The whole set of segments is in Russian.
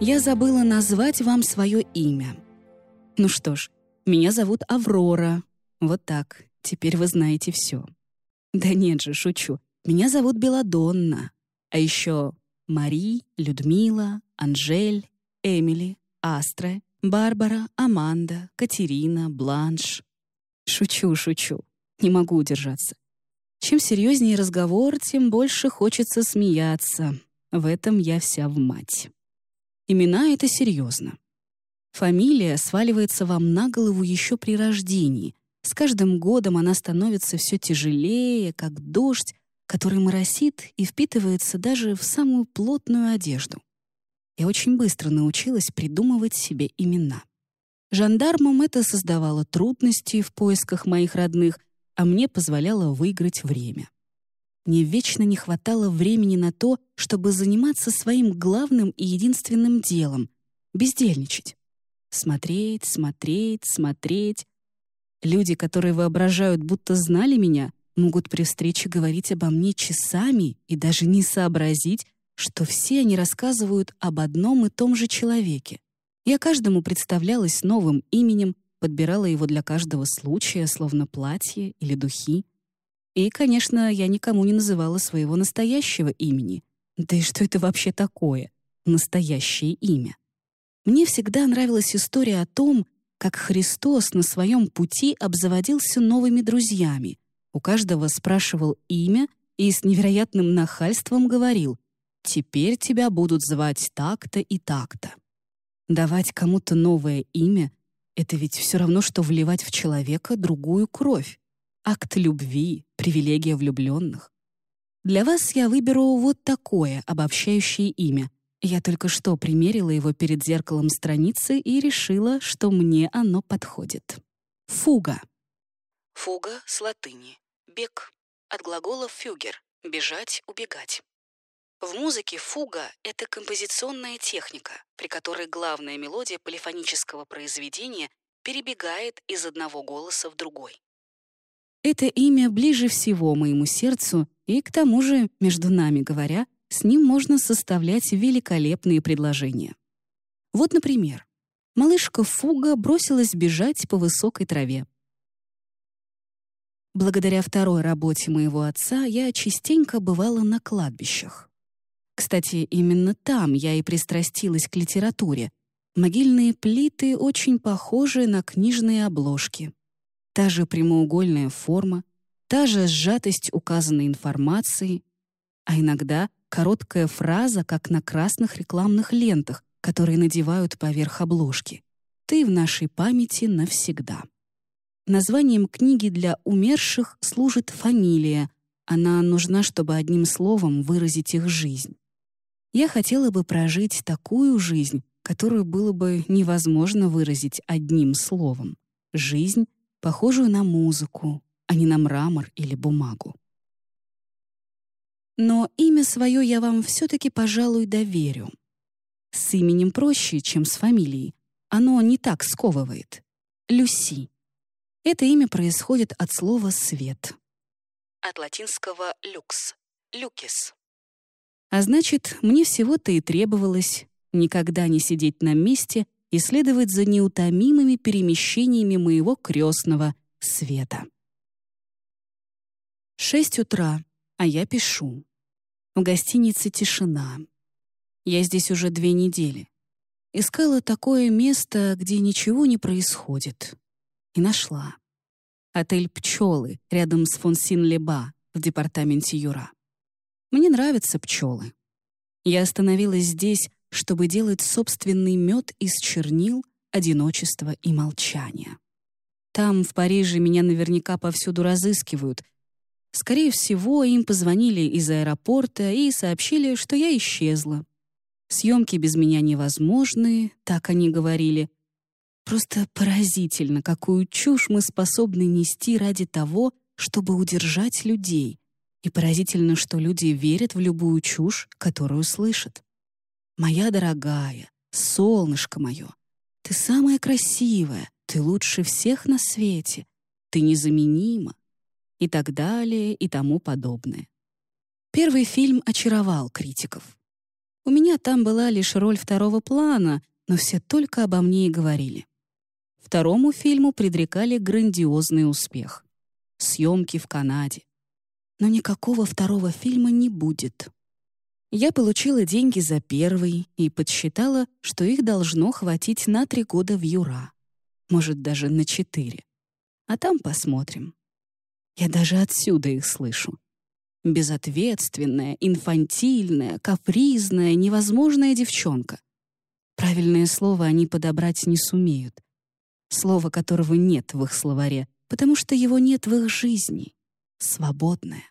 я забыла назвать вам свое имя. Ну что ж, меня зовут Аврора. Вот так, теперь вы знаете все. Да нет же, шучу. Меня зовут Беладонна. А еще Мари, Людмила, Анжель, Эмили, Астра, Барбара, Аманда, Катерина, Бланш. Шучу, шучу. Не могу удержаться. Чем серьезнее разговор, тем больше хочется смеяться. В этом я вся в мать. Имена — это серьезно. Фамилия сваливается вам на голову еще при рождении. С каждым годом она становится все тяжелее, как дождь, который моросит и впитывается даже в самую плотную одежду. Я очень быстро научилась придумывать себе имена. Жандармам это создавало трудности в поисках моих родных, а мне позволяло выиграть время. Мне вечно не хватало времени на то, чтобы заниматься своим главным и единственным делом — бездельничать. Смотреть, смотреть, смотреть. Люди, которые воображают, будто знали меня, могут при встрече говорить обо мне часами и даже не сообразить, что все они рассказывают об одном и том же человеке. Я каждому представлялась новым именем, подбирала его для каждого случая, словно платье или духи. И, конечно, я никому не называла своего настоящего имени. Да и что это вообще такое? Настоящее имя. Мне всегда нравилась история о том, как Христос на своем пути обзаводился новыми друзьями. У каждого спрашивал имя и с невероятным нахальством говорил «Теперь тебя будут звать так-то и так-то». Давать кому-то новое имя это ведь все равно, что вливать в человека другую кровь. Акт любви, привилегия влюбленных. Для вас я выберу вот такое обобщающее имя. Я только что примерила его перед зеркалом страницы и решила, что мне оно подходит. Фуга. Фуга с латыни. Бег. От глагола «фюгер» — бежать, убегать. В музыке фуга — это композиционная техника, при которой главная мелодия полифонического произведения перебегает из одного голоса в другой. Это имя ближе всего моему сердцу, и к тому же, между нами говоря, с ним можно составлять великолепные предложения. Вот, например, малышка Фуга бросилась бежать по высокой траве. Благодаря второй работе моего отца я частенько бывала на кладбищах. Кстати, именно там я и пристрастилась к литературе. Могильные плиты очень похожи на книжные обложки. Та же прямоугольная форма, та же сжатость указанной информации, а иногда короткая фраза, как на красных рекламных лентах, которые надевают поверх обложки. «Ты в нашей памяти навсегда». Названием книги для умерших служит фамилия. Она нужна, чтобы одним словом выразить их жизнь я хотела бы прожить такую жизнь, которую было бы невозможно выразить одним словом. Жизнь, похожую на музыку, а не на мрамор или бумагу. Но имя свое я вам все-таки, пожалуй, доверю. С именем проще, чем с фамилией. Оно не так сковывает. Люси. Это имя происходит от слова «свет». От латинского «люкс» — «люкис». А значит, мне всего-то и требовалось никогда не сидеть на месте и следовать за неутомимыми перемещениями моего крестного света. Шесть утра, а я пишу. В гостинице тишина. Я здесь уже две недели. Искала такое место, где ничего не происходит. И нашла. Отель «Пчелы» рядом с Фонсин-Леба в департаменте Юра. Мне нравятся пчелы. Я остановилась здесь, чтобы делать собственный мед из чернил, одиночества и молчания. Там, в Париже, меня наверняка повсюду разыскивают. Скорее всего, им позвонили из аэропорта и сообщили, что я исчезла. Съемки без меня невозможны, так они говорили. Просто поразительно, какую чушь мы способны нести ради того, чтобы удержать людей, и поразительно, что люди верят в любую чушь, которую слышат. «Моя дорогая, солнышко мое, ты самая красивая, ты лучше всех на свете, ты незаменима» и так далее и тому подобное. Первый фильм очаровал критиков. У меня там была лишь роль второго плана, но все только обо мне и говорили. Второму фильму предрекали грандиозный успех. Съемки в Канаде. Но никакого второго фильма не будет. Я получила деньги за первый и подсчитала, что их должно хватить на три года в Юра. Может, даже на четыре. А там посмотрим. Я даже отсюда их слышу. Безответственная, инфантильная, капризная, невозможная девчонка. Правильное слово они подобрать не сумеют. Слово, которого нет в их словаре, потому что его нет в их жизни. Свободная.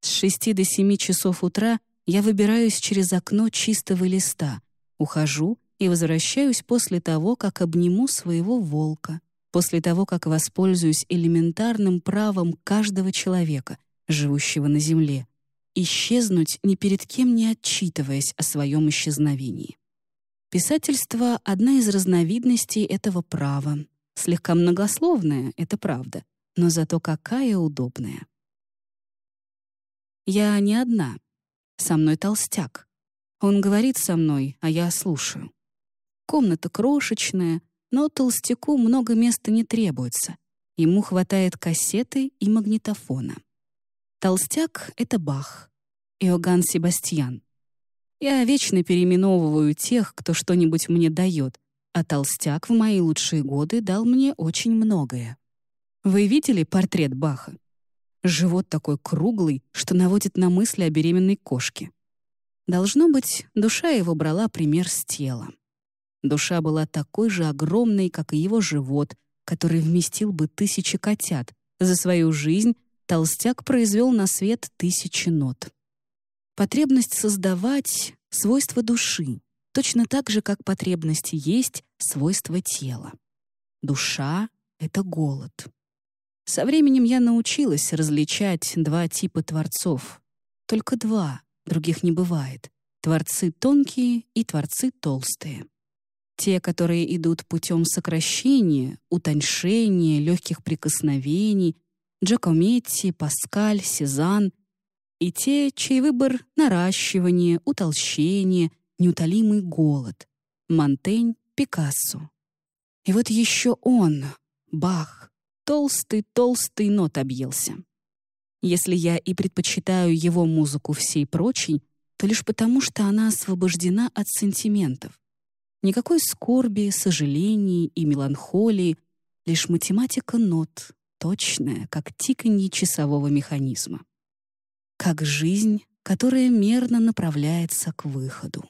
С шести до семи часов утра я выбираюсь через окно чистого листа, ухожу и возвращаюсь после того, как обниму своего волка, после того, как воспользуюсь элементарным правом каждого человека, живущего на земле, исчезнуть ни перед кем не отчитываясь о своем исчезновении. Писательство — одна из разновидностей этого права. Слегка многословное — это правда, но зато какая удобная. Я не одна. Со мной толстяк. Он говорит со мной, а я слушаю. Комната крошечная, но толстяку много места не требуется. Ему хватает кассеты и магнитофона. Толстяк — это Бах, Иоганн Себастьян. Я вечно переименовываю тех, кто что-нибудь мне дает, а толстяк в мои лучшие годы дал мне очень многое. Вы видели портрет Баха? Живот такой круглый, что наводит на мысли о беременной кошке. Должно быть, душа его брала пример с тела. Душа была такой же огромной, как и его живот, который вместил бы тысячи котят. За свою жизнь толстяк произвел на свет тысячи нот. Потребность создавать — свойство души, точно так же, как потребность есть — свойство тела. Душа — это голод. Со временем я научилась различать два типа творцов. Только два, других не бывает. Творцы тонкие и творцы толстые. Те, которые идут путем сокращения, утоньшения, легких прикосновений, Джакометти, Паскаль, Сезанн, и те, чей выбор — наращивание, утолщение, неутолимый голод. Монтень, Пикассо. И вот еще он, Бах, толстый-толстый нот объелся. Если я и предпочитаю его музыку всей прочей, то лишь потому, что она освобождена от сантиментов. Никакой скорби, сожалений и меланхолии, лишь математика нот, точная, как тиканье часового механизма. Как жизнь, которая мерно направляется к выходу.